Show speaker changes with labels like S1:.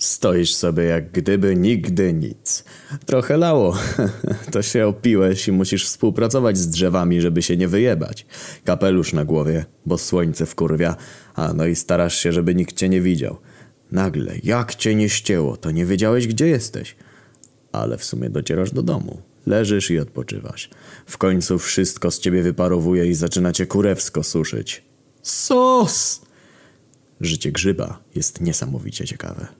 S1: Stoisz sobie jak gdyby nigdy nic. Trochę lało. To się opiłeś i musisz współpracować z drzewami, żeby się nie wyjebać. Kapelusz na głowie, bo słońce wkurwia, a no i starasz się, żeby nikt cię nie widział. Nagle, jak cię nie ścięło, to nie wiedziałeś, gdzie jesteś. Ale w sumie docierasz do domu. Leżysz i odpoczywasz. W końcu wszystko z ciebie wyparowuje i zaczyna cię kurewsko suszyć. Sos! Życie grzyba jest niesamowicie ciekawe.